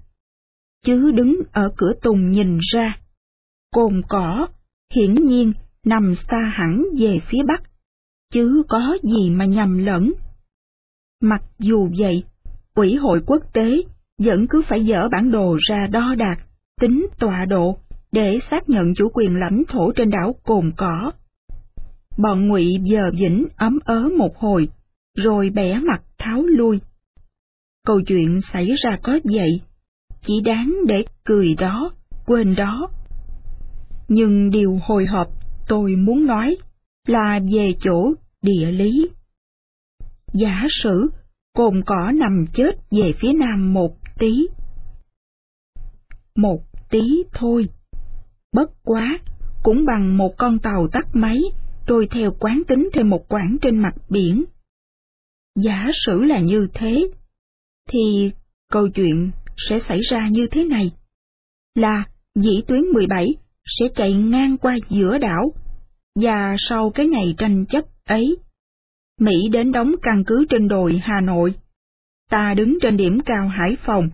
Speaker 1: chứ đứng ở cửa tùng nhìn ra. Cồn cỏ, hiển nhiên nằm xa hẳn về phía bắc, chứ có gì mà nhầm lẫn. Mặc dù vậy, Ủy hội quốc tế vẫn cứ phải dỡ bản đồ ra đo đạc, tính tọa độ để xác nhận chủ quyền lãnh thổ trên đảo Cồn Cỏ. Bọn ngụy giờ vĩnh ấm ớ một hồi, rồi bẻ mặt tháo lui. Câu chuyện xảy ra có vậy, chỉ đáng để cười đó, quên đó. Nhưng điều hồi hộp tôi muốn nói là về chỗ địa lý. Giả sử cồn cỏ nằm chết về phía nam một tí. Một tí thôi. Bất quá, cũng bằng một con tàu tắt máy, rồi theo quán tính thêm một quãng trên mặt biển. Giả sử là như thế, thì câu chuyện sẽ xảy ra như thế này. Là dĩ tuyến 17 sẽ chạy ngang qua giữa đảo, và sau cái ngày tranh chấp ấy, Mỹ đến đóng căn cứ trên đồi Hà Nội. Ta đứng trên điểm cao Hải Phòng,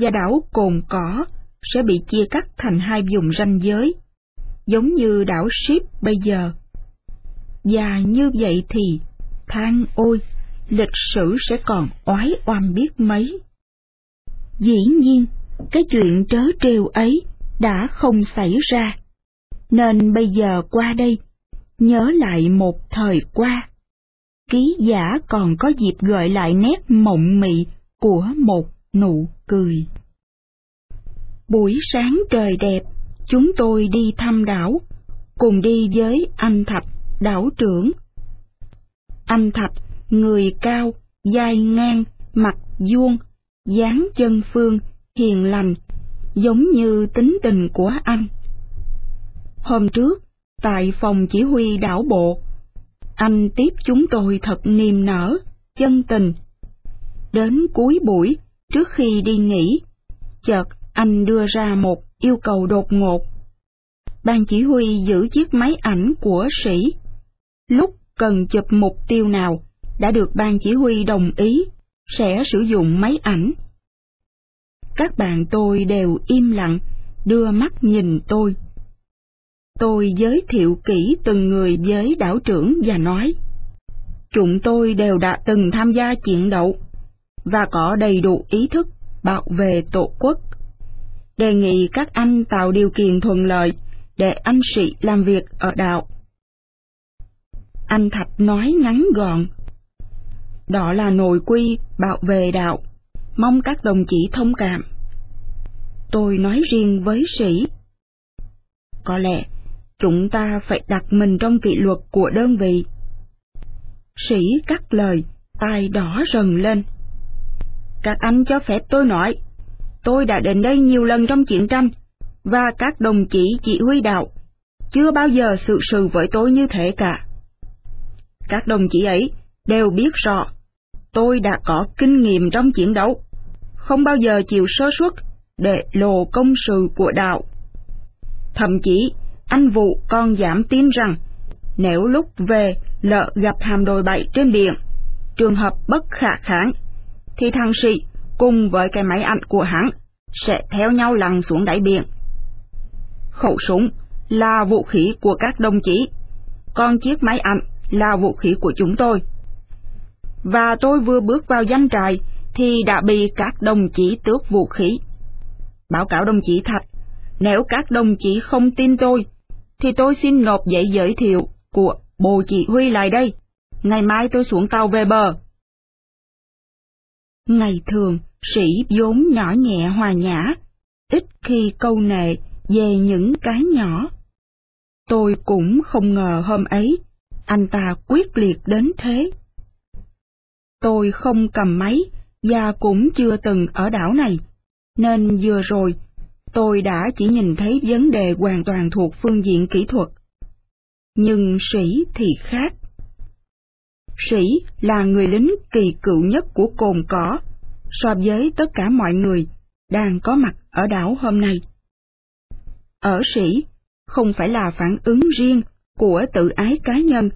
Speaker 1: và đảo Cồn Cỏ sẽ bị chia cắt thành hai vùng ranh giới, giống như đảo Ship bây giờ. Và như vậy thì, than ôi, lịch sử sẽ còn oái oăm biết mấy. Dĩ nhiên, cái chuyện trớ trêu ấy đã không xảy ra, nên bây giờ qua đây, nhớ lại một thời qua. Ký giả còn có dịp gợi lại nét mộng mị của một nụ cười. Buổi sáng trời đẹp, chúng tôi đi thăm đảo, cùng đi với anh Thạch, đảo trưởng. Anh Thạch, người cao, dài ngang, mặt vuông, dáng chân phương, hiền lành, giống như tính tình của anh. Hôm trước, tại phòng chỉ huy đảo bộ, anh tiếp chúng tôi thật niềm nở, chân tình. Đến cuối buổi, trước khi đi nghỉ, chợt anh đưa ra một yêu cầu đột ngột. Ban chỉ huy giữ chiếc máy ảnh của sĩ. Lúc cần chụp mục tiêu nào, đã được ban chỉ huy đồng ý, sẽ sử dụng máy ảnh. Các bạn tôi đều im lặng, đưa mắt nhìn tôi. Tôi giới thiệu kỹ từng người với đảo trưởng và nói, chúng tôi đều đã từng tham gia chiến đấu và có đầy đủ ý thức bảo vệ tổ quốc. Đề nghị các anh tạo điều kiện thuận lợi để anh sĩ làm việc ở đạo. Anh Thạch nói ngắn gọn. Đó là nội quy bảo vệ đạo, mong các đồng chí thông cảm. Tôi nói riêng với sĩ. Có lẽ chúng ta phải đặt mình trong kỷ luật của đơn vị. Sĩ cắt lời, tai đỏ rần lên. Các anh cho phép tôi nói, tôi đã đến đây nhiều lần trong chiến tranh, và các đồng chí chỉ huy đạo chưa bao giờ sự sự với tôi như thế cả. Các đồng chí ấy đều biết rõ, tôi đã có kinh nghiệm trong chiến đấu, không bao giờ chịu sơ suất để lộ công sự của đạo. Thậm chí, anh Vũ còn dám tin rằng, nếu lúc về lỡ gặp hàm đồi bậy trên biển, trường hợp bất khả kháng, thì thằng sĩ cùng với cái máy ảnh của hắn sẽ theo nhau lặn xuống đáy biển. Khẩu súng là vũ khí của các đồng chí, còn chiếc máy ảnh là vũ khí của chúng tôi. Và tôi vừa bước vào danh trại thì đã bị các đồng chí tước vũ khí. Báo cáo đồng chí Thạch, nếu các đồng chí không tin tôi, thì tôi xin nộp giấy giới thiệu của Bộ Chỉ huy lại đây. Ngày mai tôi xuống tàu về bờ. Ngày thường, sĩ vốn nhỏ nhẹ hòa nhã, ít khi câu nệ về những cái nhỏ. Tôi cũng không ngờ hôm ấy, anh ta quyết liệt đến thế. Tôi không cầm máy và cũng chưa từng ở đảo này, nên vừa rồi tôi đã chỉ nhìn thấy vấn đề hoàn toàn thuộc phương diện kỹ thuật. Nhưng sĩ thì khác. Sĩ là người lính kỳ cựu nhất của cồn cỏ, so với tất cả mọi người đang có mặt ở đảo hôm nay. Ở sĩ không phải là phản ứng riêng của tự ái cá nhân,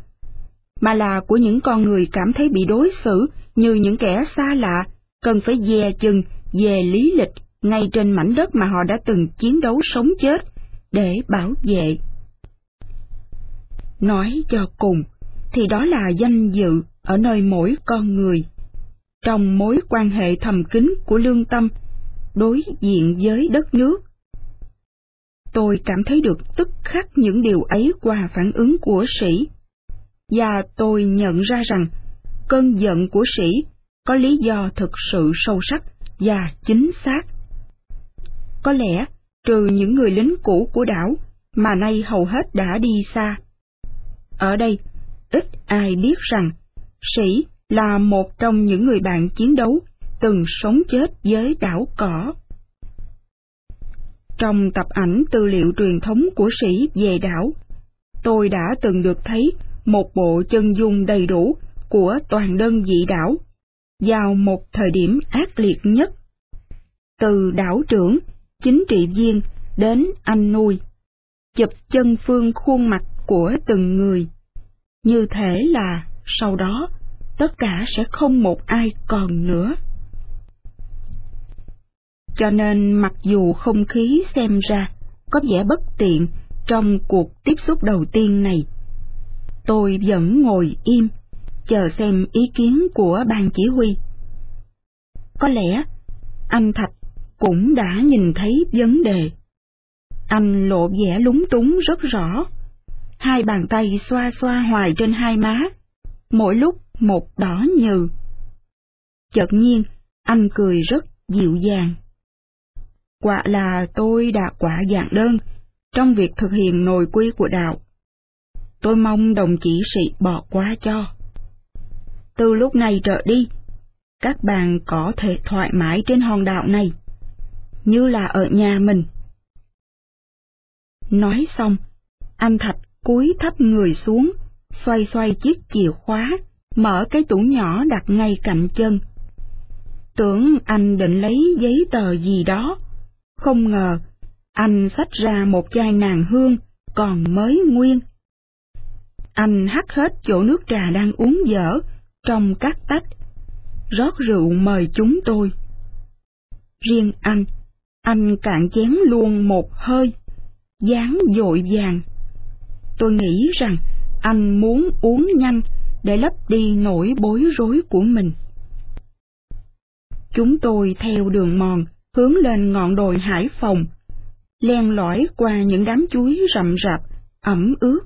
Speaker 1: mà là của những con người cảm thấy bị đối xử như những kẻ xa lạ, cần phải dè chừng về lý lịch ngay trên mảnh đất mà họ đã từng chiến đấu sống chết để bảo vệ. Nói cho cùng, thì đó là danh dự ở nơi mỗi con người. Trong mối quan hệ thầm kín của lương tâm, đối diện với đất nước. Tôi cảm thấy được tức khắc những điều ấy qua phản ứng của sĩ. Và tôi nhận ra rằng, cơn giận của sĩ có lý do thực sự sâu sắc và chính xác. Có lẽ, trừ những người lính cũ của đảo, mà nay hầu hết đã đi xa. Ở đây, ít ai biết rằng, sĩ là một trong những người bạn chiến đấu từng sống chết với đảo cỏ. Trong tập ảnh tư liệu truyền thống của sĩ về đảo, tôi đã từng được thấy một bộ chân dung đầy đủ của toàn đơn vị đảo vào một thời điểm ác liệt nhất. Từ đảo trưởng chính trị viên đến anh nuôi, chụp chân phương khuôn mặt của từng người. Như thể là sau đó tất cả sẽ không một ai còn nữa. Cho nên mặc dù không khí xem ra có vẻ bất tiện trong cuộc tiếp xúc đầu tiên này, tôi vẫn ngồi im, chờ xem ý kiến của ban chỉ huy. Có lẽ anh Thạch cũng đã nhìn thấy vấn đề. Anh lộ vẻ lúng túng rất rõ. Hai bàn tay xoa xoa hoài trên hai má, mỗi lúc một đỏ nhừ. Chợt nhiên, anh cười rất dịu dàng. Quả là tôi đã quả dạng đơn trong việc thực hiện nồi quy của đạo. Tôi mong đồng chí sĩ bỏ qua cho. Từ lúc này trở đi, các bạn có thể thoải mái trên hòn đảo này, như là ở nhà mình. Nói xong, anh Thạch cúi thấp người xuống, xoay xoay chiếc chìa khóa, mở cái tủ nhỏ đặt ngay cạnh chân. Tưởng anh định lấy giấy tờ gì đó, không ngờ anh xách ra một chai nàng hương còn mới nguyên. Anh hắt hết chỗ nước trà đang uống dở trong các tách, rót rượu mời chúng tôi. Riêng anh, anh cạn chén luôn một hơi, dáng dội vàng. Tôi nghĩ rằng anh muốn uống nhanh để lấp đi nỗi bối rối của mình. Chúng tôi theo đường mòn hướng lên ngọn đồi Hải Phòng, len lỏi qua những đám chuối rậm rạp, ẩm ướt.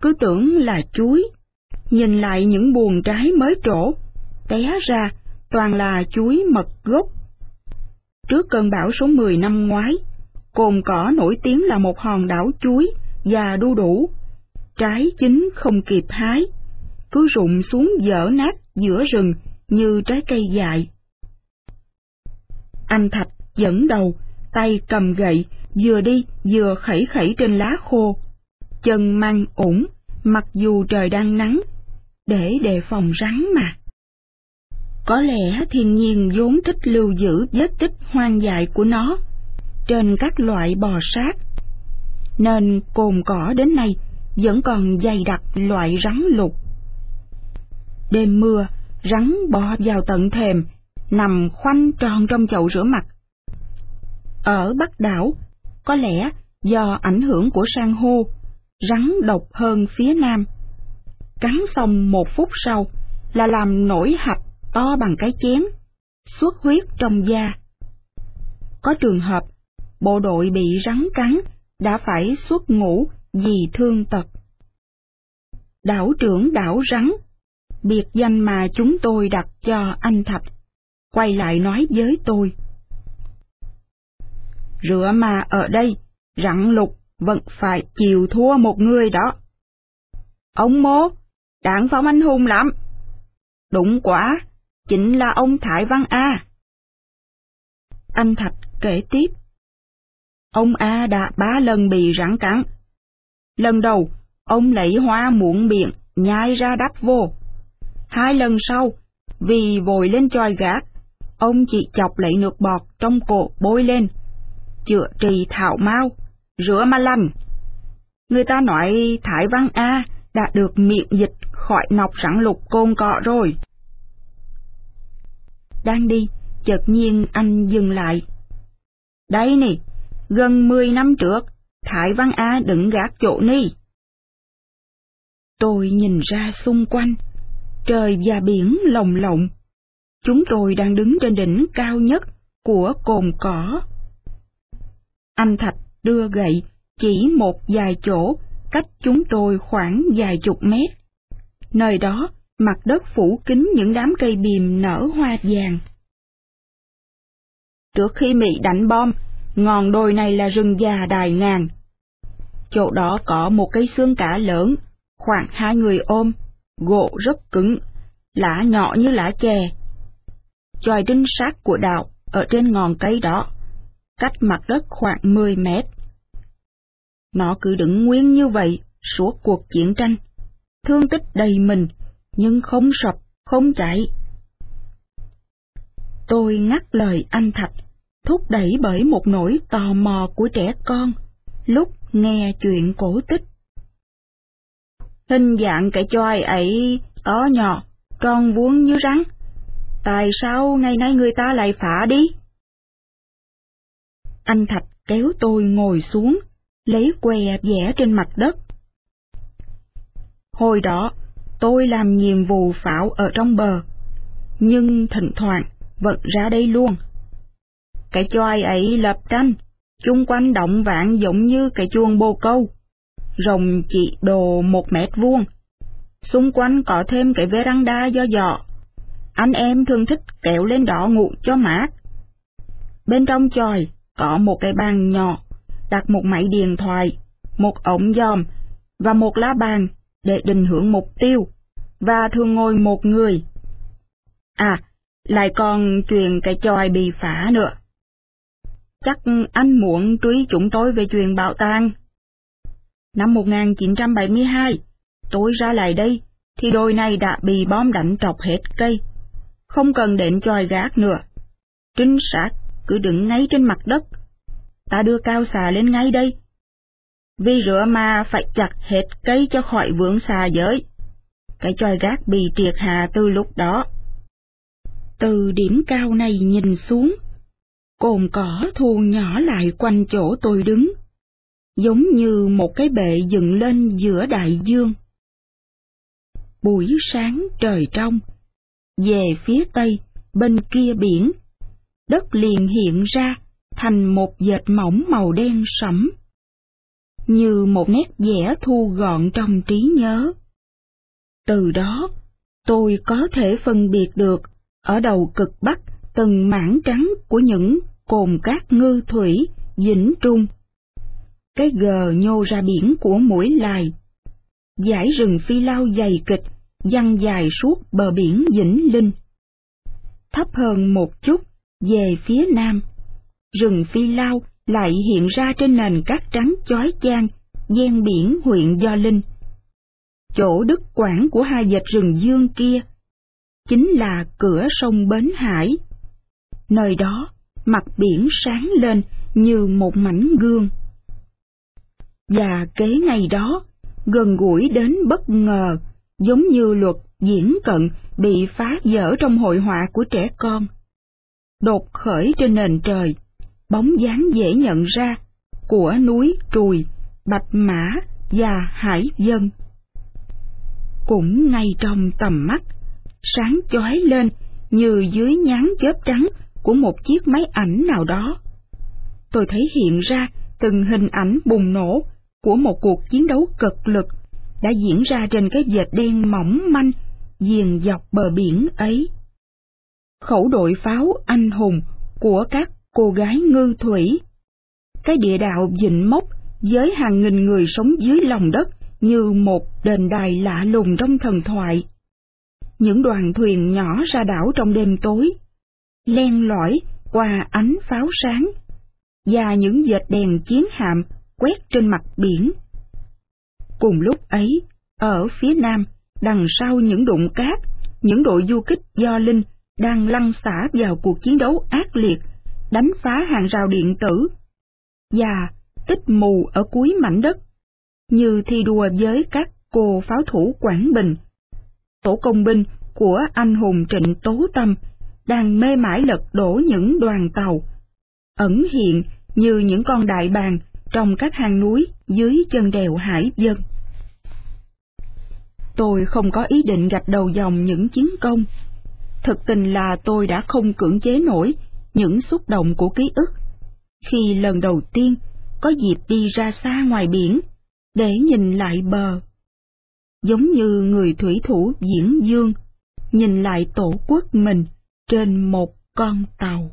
Speaker 1: Cứ tưởng là chuối, nhìn lại những buồn trái mới trổ, té ra toàn là chuối mật gốc. Trước cơn bão số 10 năm ngoái, Cồn Cỏ nổi tiếng là một hòn đảo chuối và đu đủ, trái chín không kịp hái, cứ rụng xuống dở nát giữa rừng như trái cây dại. Anh Thạch dẫn đầu, tay cầm gậy, vừa đi vừa khẩy khẩy trên lá khô, chân mang ủng, mặc dù trời đang nắng, để đề phòng rắn mà. Có lẽ thiên nhiên vốn thích lưu giữ vết tích hoang dại của nó trên các loại bò sát, nên cồn cỏ đến nay vẫn còn dày đặc loại rắn lục. Đêm mưa, rắn bò vào tận thềm, nằm khoanh tròn trong chậu rửa mặt. Ở Bắc đảo, có lẽ do ảnh hưởng của san hô, rắn độc hơn phía Nam. Cắn xong một phút sau là làm nổi hạch to bằng cái chén, xuất huyết trong da. Có trường hợp, bộ đội bị rắn cắn đã phải xuất ngũ vì thương tật. Đảo trưởng đảo rắn, biệt danh mà chúng tôi đặt cho anh Thạch, quay lại nói với tôi. Rửa mà ở đây, rặn lục vẫn phải chịu thua một người đó. Ông mô, đảng phong anh hùng lắm. Đúng quá, chính là ông Thái Văn A. Anh Thạch kể tiếp. Ông A đã ba lần bị rắn cắn. Lần đầu, ông lấy hoa muộn biển nhai ra đắp vô. Hai lần sau, vì vội lên chòi gác, ông chỉ chọc lấy nước bọt trong cổ bôi lên, chữa trị thảo mau, rửa mà lành. Người ta nói Thái Văn A đã được miệng dịch khỏi nọc rắn lục côn cọ rồi. Đang đi, chợt nhiên anh dừng lại. Đây nè, gần mười năm trước, Thái Văn A đứng gác chỗ ni. Tôi nhìn ra xung quanh, trời và biển lồng lộng. Chúng tôi đang đứng trên đỉnh cao nhất của cồn cỏ. Anh Thạch đưa gậy chỉ một vài chỗ cách chúng tôi khoảng vài chục mét. Nơi đó, mặt đất phủ kín những đám cây bìm nở hoa vàng. Trước khi Mỹ đánh bom, ngọn đồi này là rừng già đài ngàn. Chỗ đó có một cây xương cả lớn, khoảng hai người ôm, gỗ rất cứng, lá nhỏ như lá chè. Chòi đinh sát của đạo ở trên ngọn cây đó, cách mặt đất khoảng 10 mét. Nó cứ đứng nguyên như vậy suốt cuộc chiến tranh, thương tích đầy mình, nhưng không sập, không chạy. Tôi ngắt lời anh Thạch, thúc đẩy bởi một nỗi tò mò của trẻ con, lúc nghe chuyện cổ tích. Hình dạng cái choi ấy to nhỏ, tròn vuông như rắn. Tại sao ngày nay người ta lại phá đi? Anh Thạch kéo tôi ngồi xuống, lấy que vẽ trên mặt đất. Hồi đó, tôi làm nhiệm vụ phảo ở trong bờ, nhưng thỉnh thoảng vẫn ra đây luôn. Cái choai ấy lập tranh, chung quanh động vạn giống như cái chuông bồ câu, rồng chỉ đồ một mét vuông. Xung quanh có thêm cái veranda do dọ. Anh em thường thích kéo lên đó ngủ cho mát. Bên trong chòi có một cái bàn nhỏ, đặt một máy điện thoại, một ống giòm và một lá bàn để định hướng mục tiêu, và thường ngồi một người. À, lại còn chuyện cái chòi bị phá nữa. Chắc anh muốn truy chúng tôi về chuyện bảo tàng. Năm 1972, tôi ra lại đây, thì đồi này đã bị bom đánh trọc hết cây. Không cần đến chòi gác nữa. Trinh sát cứ đứng ngay trên mặt đất. Ta đưa cao xà lên ngay đây. Vì rửa mà phải chặt hết cây cho khỏi vướng xà giới. Cái chòi gác bị triệt hạ từ lúc đó. Từ điểm cao này nhìn xuống, cồn cỏ thu nhỏ lại quanh chỗ tôi đứng, giống như một cái bệ dựng lên giữa đại dương. Buổi sáng trời trong, về phía tây, bên kia biển, đất liền hiện ra thành một dệt mỏng màu đen sẫm, như một nét vẽ thu gọn trong trí nhớ. Từ đó, tôi có thể phân biệt được ở đầu cực bắc từng mảng trắng của những cồn cát ngư thủy, vĩnh trung. Cái gờ nhô ra biển của mũi lài. Giải rừng phi lao dày kịch, dăng dài suốt bờ biển Vĩnh Linh. Thấp hơn một chút, về phía nam, rừng phi lao lại hiện ra trên nền cát trắng chói chang, gian biển huyện Do Linh. Chỗ đức quản của hai dệt rừng dương kia, chính là cửa sông Bến Hải. Nơi đó, mặt biển sáng lên như một mảnh gương. Và kế ngày đó, gần gũi đến bất ngờ, giống như luật diễn cận bị phá vỡ trong hội họa của trẻ con. Đột khởi trên nền trời, bóng dáng dễ nhận ra của núi Trùi, Bạch Mã và Hải Dân. Cũng ngay trong tầm mắt, sáng chói lên như dưới nhán chớp trắng của một chiếc máy ảnh nào đó. Tôi thấy hiện ra từng hình ảnh bùng nổ của một cuộc chiến đấu cực lực đã diễn ra trên cái vệt đen mỏng manh diền dọc bờ biển ấy. Khẩu đội pháo anh hùng của các cô gái ngư thủy. Cái địa đạo dịnh mốc với hàng nghìn người sống dưới lòng đất như một đền đài lạ lùng trong thần thoại. Những đoàn thuyền nhỏ ra đảo trong đêm tối, len lỏi qua ánh pháo sáng, và những dệt đèn chiến hạm quét trên mặt biển. Cùng lúc ấy, ở phía nam, đằng sau những đụng cát, những đội du kích do linh đang lăn xả vào cuộc chiến đấu ác liệt, đánh phá hàng rào điện tử, và tích mù ở cuối mảnh đất, như thi đua với các cô pháo thủ Quảng Bình. Tổ công binh của anh hùng Trịnh Tố Tâm đang mê mải lật đổ những đoàn tàu, ẩn hiện như những con đại bàng trong các hang núi dưới chân đèo Hải Dân. Tôi không có ý định gạch đầu dòng những chiến công. Thực tình là tôi đã không cưỡng chế nổi những xúc động của ký ức khi lần đầu tiên có dịp đi ra xa ngoài biển để nhìn lại bờ. Giống như người thủy thủ diễn dương nhìn lại tổ quốc mình trên một con tàu.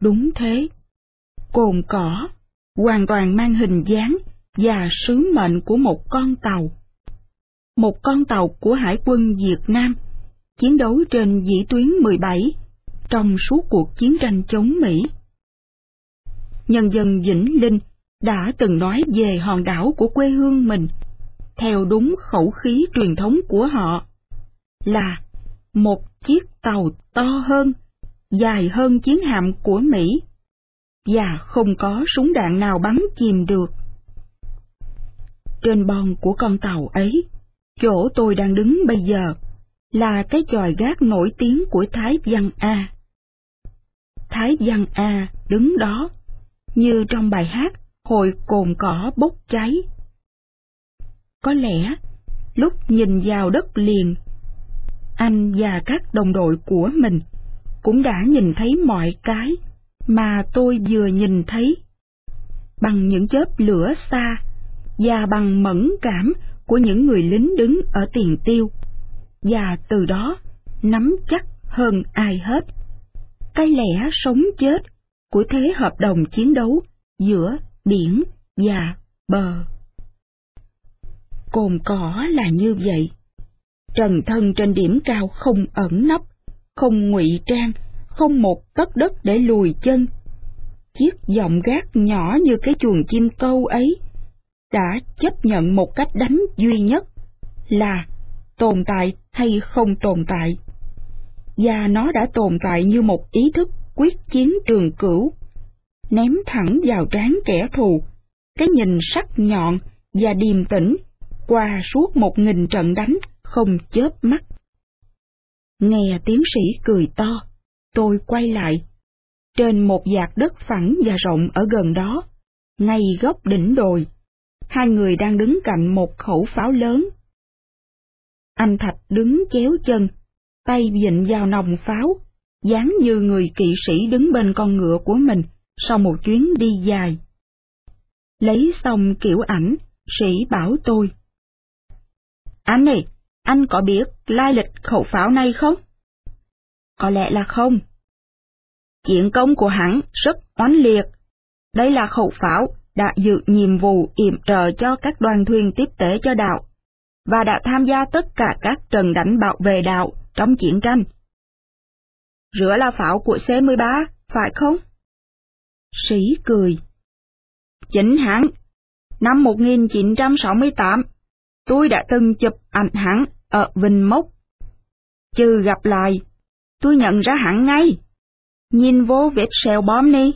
Speaker 1: Đúng thế, cồn cỏ hoàn toàn mang hình dáng và sứ mệnh của một con tàu. Một con tàu của Hải quân Việt Nam chiến đấu trên dĩ tuyến 17 trong suốt cuộc chiến tranh chống Mỹ. Nhân dân Vĩnh Linh đã từng nói về hòn đảo của quê hương mình, theo đúng khẩu khí truyền thống của họ, là một chiếc tàu to hơn, dài hơn chiến hạm của Mỹ, và không có súng đạn nào bắn chìm được. Trên bon của con tàu ấy, chỗ tôi đang đứng bây giờ, là cái chòi gác nổi tiếng của Thái Văn A. Thái Văn A đứng đó, như trong bài hát Hồi cồn cỏ bốc cháy. Có lẽ, lúc nhìn vào đất liền, anh và các đồng đội của mình cũng đã nhìn thấy mọi cái mà tôi vừa nhìn thấy. Bằng những chớp lửa xa và bằng mẫn cảm của những người lính đứng ở tiền tiêu, và từ đó nắm chắc hơn ai hết. Cái lẽ sống chết của thế hợp đồng chiến đấu giữa biển và bờ. Cồn cỏ là như vậy. Trần thân trên điểm cao không ẩn nấp, không ngụy trang, không một tấc đất để lùi chân. Chiếc giọng gác nhỏ như cái chuồng chim câu ấy đã chấp nhận một cách đánh duy nhất là tồn tại hay không tồn tại. Và nó đã tồn tại như một ý thức quyết chiến trường cửu, ném thẳng vào trán kẻ thù, cái nhìn sắc nhọn và điềm tĩnh qua suốt một nghìn trận đánh không chớp mắt. Nghe tiến sĩ cười to, tôi quay lại. Trên một vạt đất phẳng và rộng ở gần đó, ngay góc đỉnh đồi, hai người đang đứng cạnh một khẩu pháo lớn. Anh Thạch đứng chéo chân, tay vịn vào nòng pháo, dáng như người kỵ sĩ đứng bên con ngựa của mình sau một chuyến đi dài. Lấy xong kiểu ảnh, sĩ bảo tôi. Anh này, anh có biết lai lịch khẩu pháo này không? Có lẽ là không. Chiến công của hắn rất oán liệt. Đây là khẩu pháo đã dự nhiệm vụ yểm trợ cho các đoàn thuyền tiếp tế cho đạo, và đã tham gia tất cả các trận đánh bảo vệ đạo trong chiến tranh. Rửa là pháo của C-13, phải không? Sĩ cười. Chính hắn, năm 1968, tôi đã từng chụp ảnh hắn ở Vinh Mốc. Trừ gặp lại, tôi nhận ra hắn ngay. Nhìn vô vết sẹo bom đi.